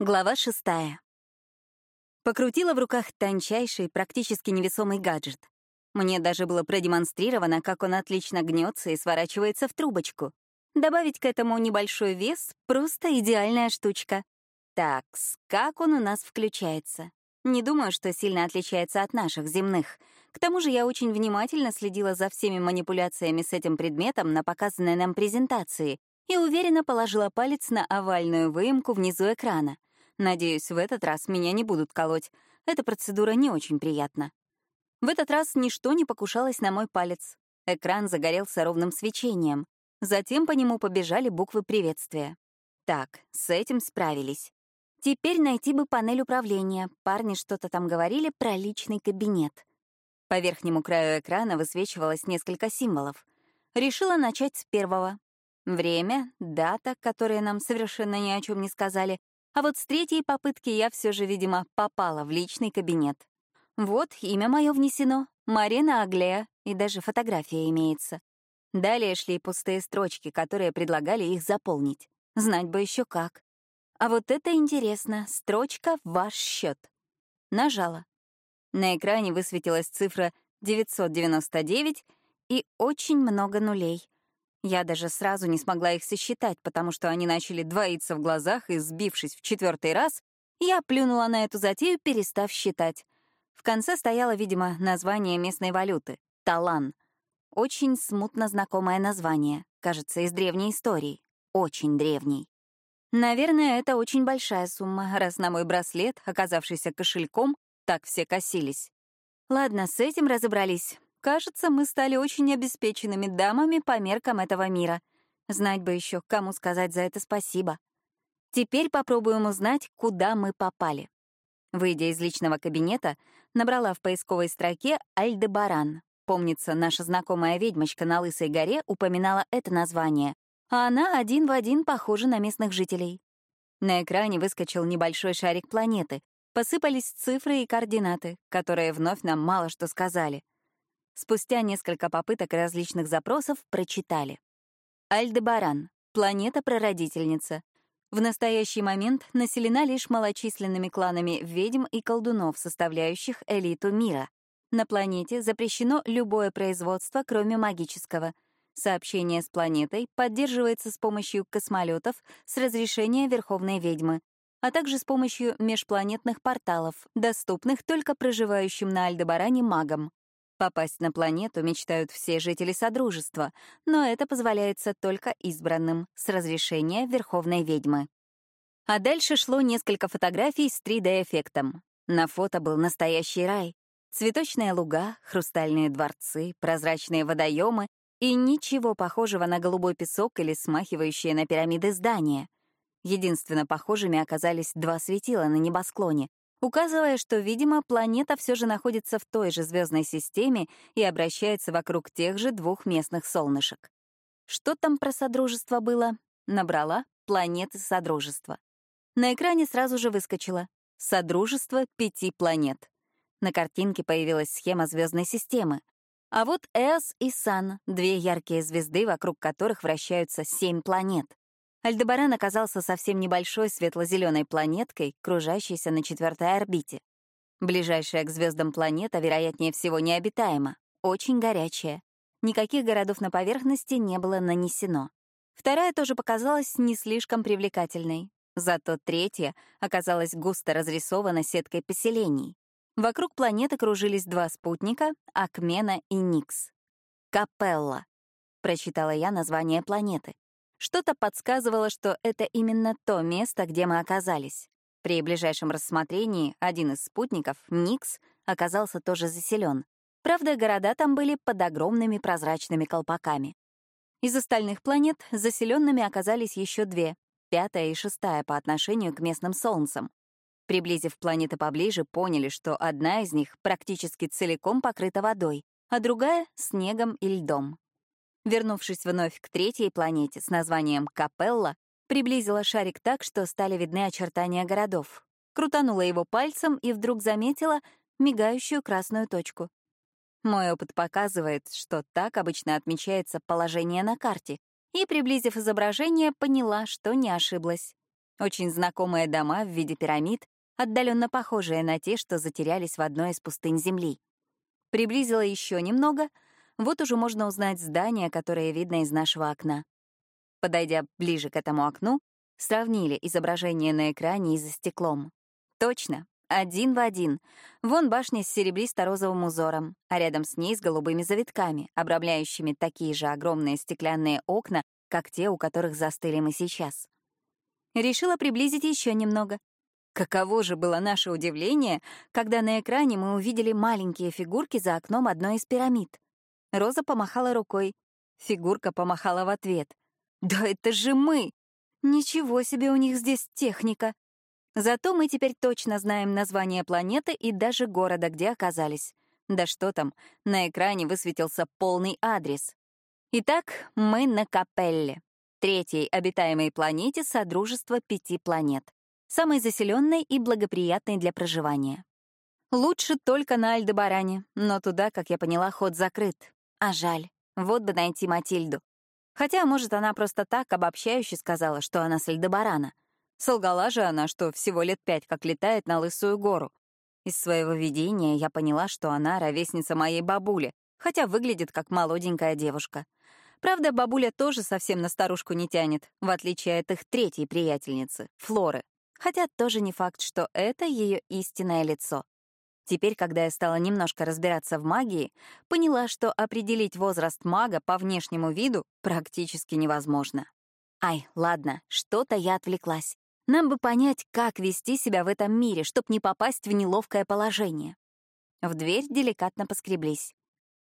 Глава шестая. Покрутила в руках тончайший, практически невесомый гаджет. Мне даже было продемонстрировано, как он отлично гнется и сворачивается в трубочку. Добавить к этому небольшой вес — просто идеальная штучка. Так, как он у нас включается? Не думаю, что сильно отличается от наших земных. К тому же я очень внимательно следила за всеми манипуляциями с этим предметом на показанной нам презентации и уверенно положила палец на овальную выемку внизу экрана. Надеюсь, в этот раз меня не будут колоть. Эта процедура не очень приятна. В этот раз ничто не покушалось на мой палец. Экран загорелся ровным свечением. Затем по нему побежали буквы приветствия. Так, с этим справились. Теперь найти бы панель управления. Парни что-то там говорили про личный кабинет. По верхнему краю экрана высвечивалось несколько символов. Решила начать с первого. Время, дата, которые нам совершенно ни о чем не сказали, а вот с третьей попытки я все же, видимо, попала в личный кабинет. Вот, имя мое внесено, Марина Аглея, и даже фотография имеется. Далее шли пустые строчки, которые предлагали их заполнить. Знать бы еще как. А вот это интересно, строчка «Ваш счет». Нажала. На экране высветилась цифра 999 и очень много нулей — я даже сразу не смогла их сосчитать, потому что они начали двоиться в глазах, и, сбившись в четвертый раз, я плюнула на эту затею, перестав считать. В конце стояло, видимо, название местной валюты — талан. Очень смутно знакомое название, кажется, из древней истории. Очень древней. Наверное, это очень большая сумма, раз на мой браслет, оказавшийся кошельком, так все косились. Ладно, с этим разобрались. Кажется, мы стали очень обеспеченными дамами по меркам этого мира. Знать бы еще, кому сказать за это спасибо. Теперь попробуем узнать, куда мы попали. Выйдя из личного кабинета, набрала в поисковой строке «Альдебаран». Помнится, наша знакомая ведьмочка на Лысой горе упоминала это название, а она один в один похожа на местных жителей. На экране выскочил небольшой шарик планеты, посыпались цифры и координаты, которые вновь нам мало что сказали — Спустя несколько попыток различных запросов прочитали. Альдебаран — планета-прародительница. В настоящий момент населена лишь малочисленными кланами ведьм и колдунов, составляющих элиту мира. На планете запрещено любое производство, кроме магического. Сообщение с планетой поддерживается с помощью космолетов с разрешения Верховной ведьмы, а также с помощью межпланетных порталов, доступных только проживающим на Альдебаране магам. Попасть на планету мечтают все жители Содружества, но это позволяется только избранным, с разрешения Верховной Ведьмы. А дальше шло несколько фотографий с 3D-эффектом. На фото был настоящий рай. Цветочные луга, хрустальные дворцы, прозрачные водоемы и ничего похожего на голубой песок или смахивающие на пирамиды здания. Единственно похожими оказались два светила на небосклоне, указывая, что, видимо, планета все же находится в той же звездной системе и обращается вокруг тех же двух местных солнышек. Что там про Содружество было? Набрала «Планеты Содружества». На экране сразу же выскочило «Содружество пяти планет». На картинке появилась схема звездной системы. А вот Эос и Сан — две яркие звезды, вокруг которых вращаются семь планет. Альдебаран оказался совсем небольшой светло-зеленой планеткой, кружащейся на четвертой орбите. Ближайшая к звездам планета, вероятнее всего, необитаема, очень горячая. Никаких городов на поверхности не было нанесено. Вторая тоже показалась не слишком привлекательной. Зато третья оказалась густо разрисована сеткой поселений. Вокруг планеты кружились два спутника — Акмена и Никс. «Капелла», — прочитала я название планеты. Что-то подсказывало, что это именно то место, где мы оказались. При ближайшем рассмотрении один из спутников, Никс, оказался тоже заселен. Правда, города там были под огромными прозрачными колпаками. Из остальных планет заселенными оказались еще две, пятая и шестая по отношению к местным солнцам. Приблизив планеты поближе, поняли, что одна из них практически целиком покрыта водой, а другая — снегом и льдом. Вернувшись вновь к третьей планете с названием Капелла, приблизила шарик так, что стали видны очертания городов. Крутанула его пальцем и вдруг заметила мигающую красную точку. Мой опыт показывает, что так обычно отмечается положение на карте, и, приблизив изображение, поняла, что не ошиблась. Очень знакомые дома в виде пирамид, отдаленно похожие на те, что затерялись в одной из пустынь Земли. Приблизила еще немного, вот уже можно узнать здание, которое видно из нашего окна. Подойдя ближе к этому окну, сравнили изображение на экране и за стеклом. Точно, один в один. Вон башня с серебристо-розовым узором, а рядом с ней с голубыми завитками, обрамляющими такие же огромные стеклянные окна, как те, у которых застыли мы сейчас. Решила приблизить еще немного. Каково же было наше удивление, когда на экране мы увидели маленькие фигурки за окном одной из пирамид. Роза помахала рукой. Фигурка помахала в ответ. «Да это же мы! Ничего себе у них здесь техника!» Зато мы теперь точно знаем название планеты и даже города, где оказались. Да что там, на экране высветился полный адрес. Итак, мы на Капелле, третьей обитаемой планете Содружества пяти планет, самой заселенной и благоприятной для проживания. Лучше только на Альдебаране, но туда, как я поняла, ход закрыт. А жаль, вот бы найти Матильду. Хотя, может, она просто так обобщающе сказала, что она с Альдебарана — Солгала же она, что всего лет пять как летает на Лысую гору. Из своего видения я поняла, что она ровесница моей бабули, хотя выглядит как молоденькая девушка. Правда, бабуля тоже совсем на старушку не тянет, в отличие от их третьей приятельницы, Флоры. Хотя тоже не факт, что это ее истинное лицо. Теперь, когда я стала немножко разбираться в магии, поняла, что определить возраст мага по внешнему виду практически невозможно. Ай, ладно, что-то я отвлеклась. Нам бы понять, как вести себя в этом мире, чтобы не попасть в неловкое положение. В дверь деликатно поскреблись.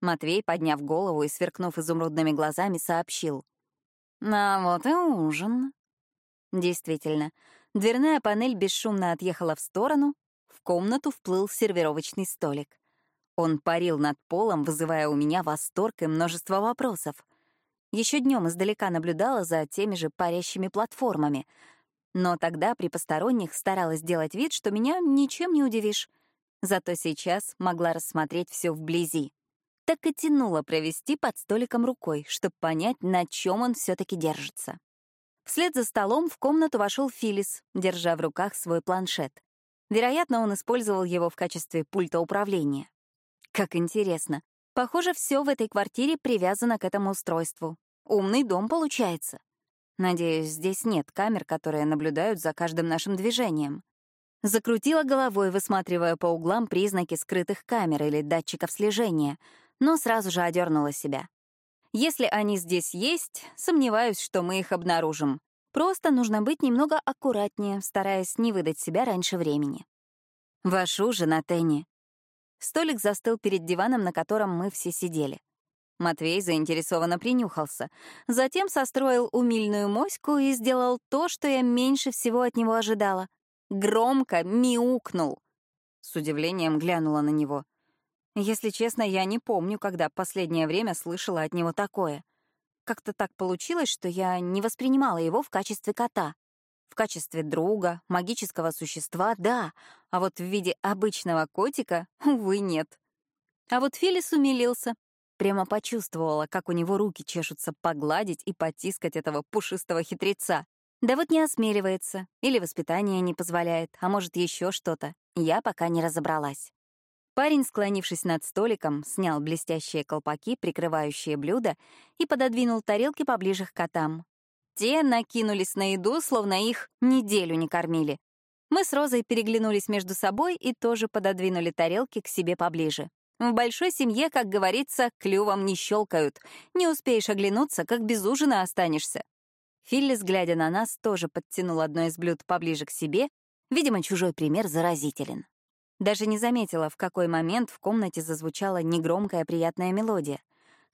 Матвей, подняв голову и сверкнув изумрудными глазами, сообщил. «А вот и ужин». Действительно, дверная панель бесшумно отъехала в сторону, комнату вплыл сервировочный столик. Он парил над полом, вызывая у меня восторг и множество вопросов. Еще днем издалека наблюдала за теми же парящими платформами — но тогда при посторонних старалась делать вид, что меня ничем не удивишь. Зато сейчас могла рассмотреть все вблизи. Так и тянула провести под столиком рукой, чтобы понять, на чем он все-таки держится. Вслед за столом в комнату вошел Филис, держа в руках свой планшет. Вероятно, он использовал его в качестве пульта управления. Как интересно. Похоже, все в этой квартире привязано к этому устройству. Умный дом получается. Надеюсь, здесь нет камер, которые наблюдают за каждым нашим движением. Закрутила головой, высматривая по углам признаки скрытых камер или датчиков слежения, но сразу же одернула себя. Если они здесь есть, сомневаюсь, что мы их обнаружим. Просто нужно быть немного аккуратнее, стараясь не выдать себя раньше времени. Вашу же на Тенни. Столик застыл перед диваном, на котором мы все сидели. Матвей заинтересованно принюхался, затем состроил умильную моську и сделал то, что я меньше всего от него ожидала. Громко мяукнул. С удивлением глянула на него. Если честно, я не помню, когда последнее время слышала от него такое. Как-то так получилось, что я не воспринимала его в качестве кота. В качестве друга, магического существа — да, а вот в виде обычного котика — увы, нет. А вот Филис умилился, Прямо почувствовала, как у него руки чешутся погладить и потискать этого пушистого хитреца. Да вот не осмеливается, или воспитание не позволяет, а может, еще что-то. Я пока не разобралась. Парень, склонившись над столиком, снял блестящие колпаки, прикрывающие блюдо, и пододвинул тарелки поближе к котам. Те накинулись на еду, словно их неделю не кормили. Мы с Розой переглянулись между собой и тоже пододвинули тарелки к себе поближе. В большой семье, как говорится, клювом не щелкают. Не успеешь оглянуться, как без ужина останешься. Филлис, глядя на нас, тоже подтянул одно из блюд поближе к себе. Видимо, чужой пример заразителен. Даже не заметила, в какой момент в комнате зазвучала негромкая приятная мелодия.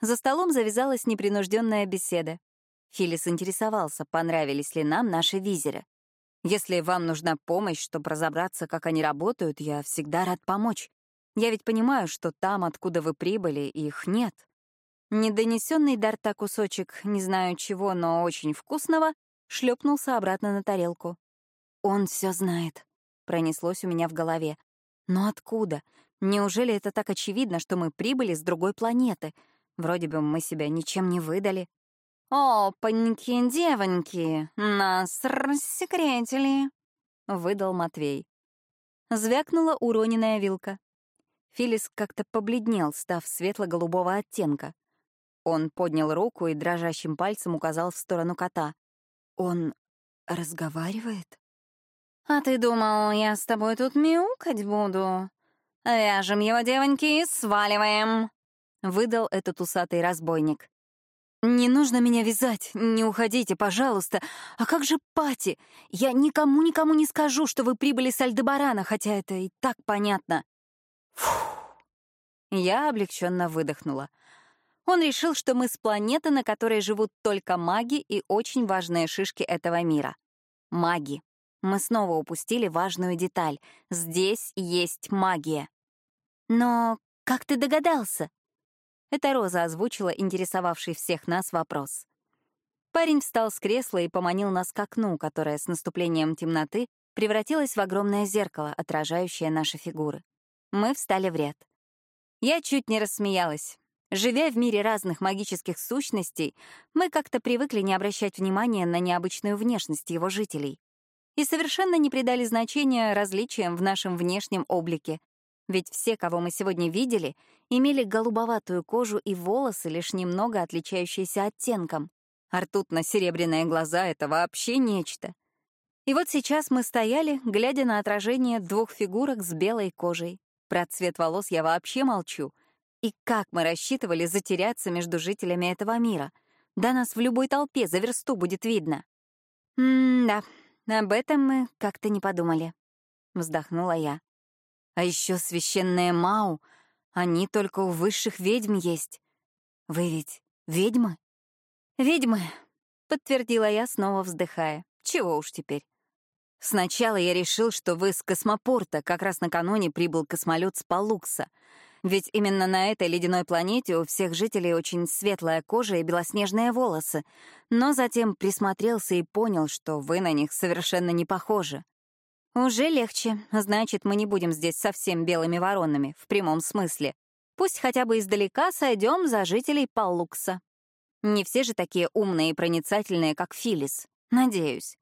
За столом завязалась непринужденная беседа. Филлис интересовался, понравились ли нам наши визеры. Если вам нужна помощь, чтобы разобраться, как они работают, я всегда рад помочь. Я ведь понимаю, что там, откуда вы прибыли, их нет. Недонесенный до рта кусочек, не знаю чего, но очень вкусного, шлепнулся обратно на тарелку. «Он все знает», — пронеслось у меня в голове. «Но откуда? Неужели это так очевидно, что мы прибыли с другой планеты? Вроде бы мы себя ничем не выдали». «Опаньки, девоньки, нас рассекретили», — выдал Матвей. Звякнула уроненная вилка. Филис как-то побледнел, став светло-голубого оттенка. Он поднял руку и дрожащим пальцем указал в сторону кота. «Он разговаривает?» «А ты думал, я с тобой тут мяукать буду? Вяжем его, девоньки, и сваливаем!» — выдал этот усатый разбойник. «Не нужно меня вязать, не уходите, пожалуйста. А как же Пати? Я никому-никому не скажу, что вы прибыли с Альдебарана, хотя это и так понятно». Фух. Я облегченно выдохнула. Он решил, что мы с планеты, на которой живут только маги и очень важные шишки этого мира. Маги. Мы снова упустили важную деталь. Здесь есть магия. «Но как ты догадался?» Это Роза озвучила интересовавший всех нас вопрос. Парень встал с кресла и поманил нас к окну, которое с наступлением темноты превратилось в огромное зеркало, отражающее наши фигуры. Мы встали в ряд. Я чуть не рассмеялась. Живя в мире разных магических сущностей, мы как-то привыкли не обращать внимания на необычную внешность его жителей и совершенно не придали значения различиям в нашем внешнем облике, ведь все, кого мы сегодня видели, имели голубоватую кожу и волосы, лишь немного отличающиеся оттенком. А ртутно-серебряные глаза — это вообще нечто. И вот сейчас мы стояли, глядя на отражение двух фигурок с белой кожей. Про цвет волос я вообще молчу. И как мы рассчитывали затеряться между жителями этого мира? Да нас в любой толпе за версту будет видно. «М-да, об этом мы как-то не подумали», — вздохнула я. А еще священные Мау, они только у высших ведьм есть. Вы ведь ведьмы? Ведьмы, подтвердила я, снова вздыхая. Чего уж теперь. Сначала я решил, что вы с космопорта, как раз накануне прибыл космолет с Палукса. Ведь именно на этой ледяной планете у всех жителей очень светлая кожа и белоснежные волосы. Но затем присмотрелся и понял, что вы на них совершенно не похожи. «Уже легче. Значит, мы не будем здесь совсем белыми воронами, в прямом смысле. Пусть хотя бы издалека сойдем за жителей Паллукса. Не все же такие умные и проницательные, как Филис. Надеюсь.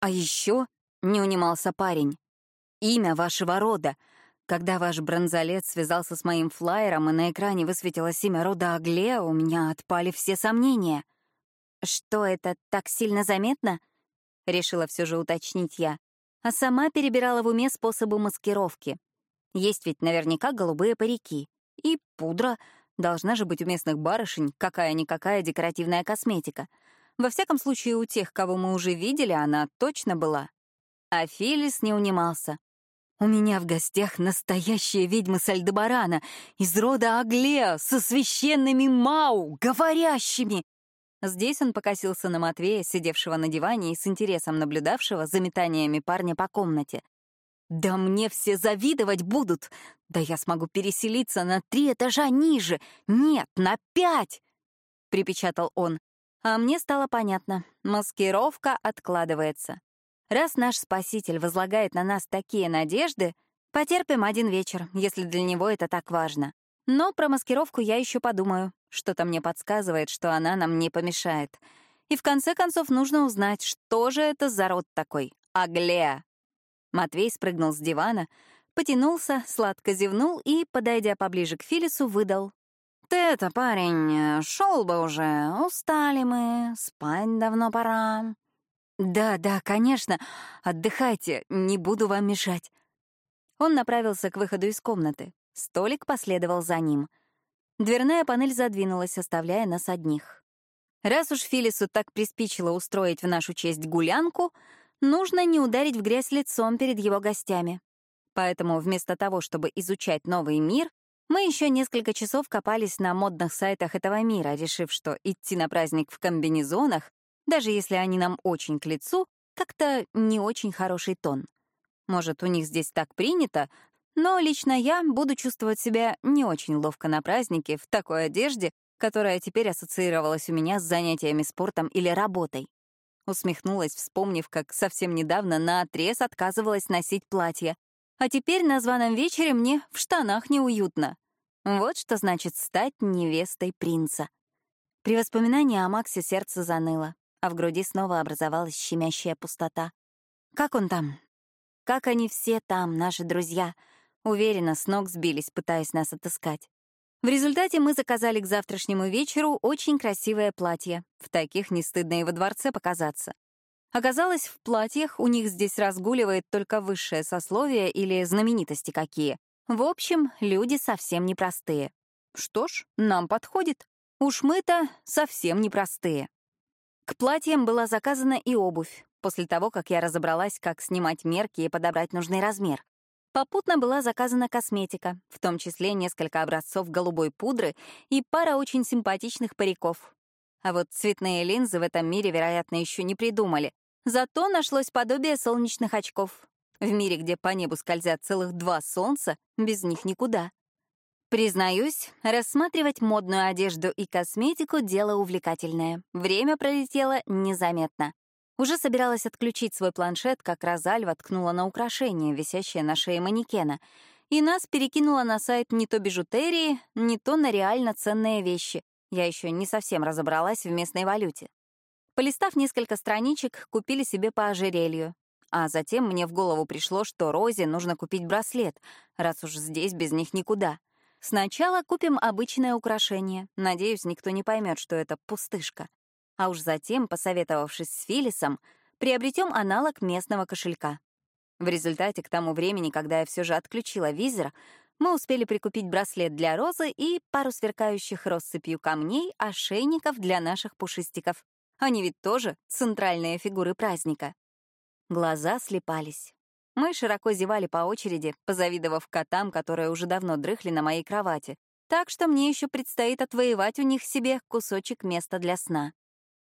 А еще не унимался парень. Имя вашего рода. Когда ваш бронзолет связался с моим флайером, и на экране высветилось имя рода Аглея, у меня отпали все сомнения. Что это так сильно заметно? Решила все же уточнить я а сама перебирала в уме способы маскировки. Есть ведь наверняка голубые парики. И пудра. Должна же быть у местных барышень какая-никакая декоративная косметика. Во всяком случае, у тех, кого мы уже видели, она точно была. А Филис не унимался. «У меня в гостях настоящая ведьма Сальдебарана из рода Аглеа со священными Мау, говорящими!» Здесь он покосился на Матвея, сидевшего на диване и с интересом наблюдавшего за метаниями парня по комнате. «Да мне все завидовать будут! Да я смогу переселиться на три этажа ниже! Нет, на пять!» — припечатал он. А мне стало понятно. Маскировка откладывается. Раз наш спаситель возлагает на нас такие надежды, потерпим один вечер, если для него это так важно. Но про маскировку я еще подумаю. Что-то мне подсказывает, что она нам не помешает. И в конце концов нужно узнать, что же это за род такой. Аглея. Матвей спрыгнул с дивана, потянулся, сладко зевнул и, подойдя поближе к Филису, выдал. «Ты это, парень, шел бы уже, устали мы, спать давно пора». «Да, да, конечно, отдыхайте, не буду вам мешать». Он направился к выходу из комнаты. Столик последовал за ним. Дверная панель задвинулась, оставляя нас одних. Раз уж Филису так приспичило устроить в нашу честь гулянку, нужно не ударить в грязь лицом перед его гостями. Поэтому вместо того, чтобы изучать новый мир, мы еще несколько часов копались на модных сайтах этого мира, решив, что идти на праздник в комбинезонах, даже если они нам очень к лицу, как-то не очень хороший тон. Может, у них здесь так принято, но лично я буду чувствовать себя не очень ловко на празднике в такой одежде, которая теперь ассоциировалась у меня с занятиями спортом или работой. Усмехнулась, вспомнив, как совсем недавно наотрез отказывалась носить платье. А теперь на званом вечере мне в штанах неуютно. Вот что значит стать невестой принца. При воспоминании о Максе сердце заныло, а в груди снова образовалась щемящая пустота. Как он там? Как они все там, наши друзья? Уверенно, с ног сбились, пытаясь нас отыскать. В результате мы заказали к завтрашнему вечеру очень красивое платье. В таких не стыдно и во дворце показаться. Оказалось, в платьях у них здесь разгуливает только высшее сословие или знаменитости какие. В общем, люди совсем непростые. Что ж, нам подходит. Уж мы-то совсем непростые. К платьям была заказана и обувь, после того, как я разобралась, как снимать мерки и подобрать нужный размер. Попутно была заказана косметика, в том числе несколько образцов голубой пудры и пара очень симпатичных париков. А вот цветные линзы в этом мире, вероятно, еще не придумали, Зато нашлось подобие солнечных очков. В мире, где по небу скользят целых два солнца, без них никуда. Признаюсь, рассматривать модную одежду и косметику — дело увлекательное. Время пролетело незаметно. Уже собиралась отключить свой планшет, как Розаль воткнула на украшение, висящее на шее манекена, и нас перекинула на сайт не то бижутерии, не то на реально ценные вещи. Я еще не совсем разобралась в местной валюте. Полистав несколько страничек, купили себе по ожерелью. А затем мне в голову пришло, что Розе нужно купить браслет, раз уж здесь без них никуда. Сначала купим обычное украшение. Надеюсь, никто не поймет, что это пустышка. А уж затем, посоветовавшись с Филисом, приобретем аналог местного кошелька. В результате, к тому времени, когда я все же отключила визор, мы успели прикупить браслет для Розы и пару сверкающих россыпью камней ошейников для наших пушистиков. Они ведь тоже центральные фигуры праздника. Глаза слепались. Мы широко зевали по очереди, позавидовав котам, которые уже давно дрыхли на моей кровати. Так что мне еще предстоит отвоевать у них себе кусочек места для сна.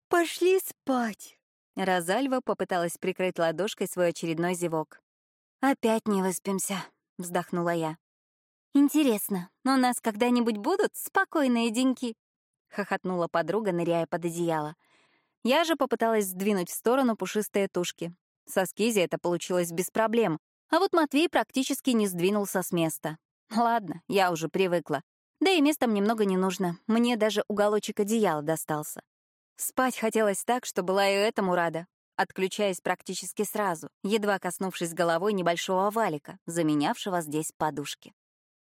«Пошли спать!» Розальва попыталась прикрыть ладошкой свой очередной зевок. «Опять не выспимся», — вздохнула я. «Интересно, у нас когда-нибудь будут спокойные деньки?» — хохотнула подруга, ныряя под одеяло. Я же попыталась сдвинуть в сторону пушистые тушки. Со скизи это получилось без проблем, а вот Матвей практически не сдвинулся с места. Ладно, я уже привыкла. Да и места мне много не нужно, мне даже уголочек одеяла достался. Спать хотелось так, что была и этому рада, отключаясь практически сразу, едва коснувшись головой небольшого валика, заменявшего здесь подушки.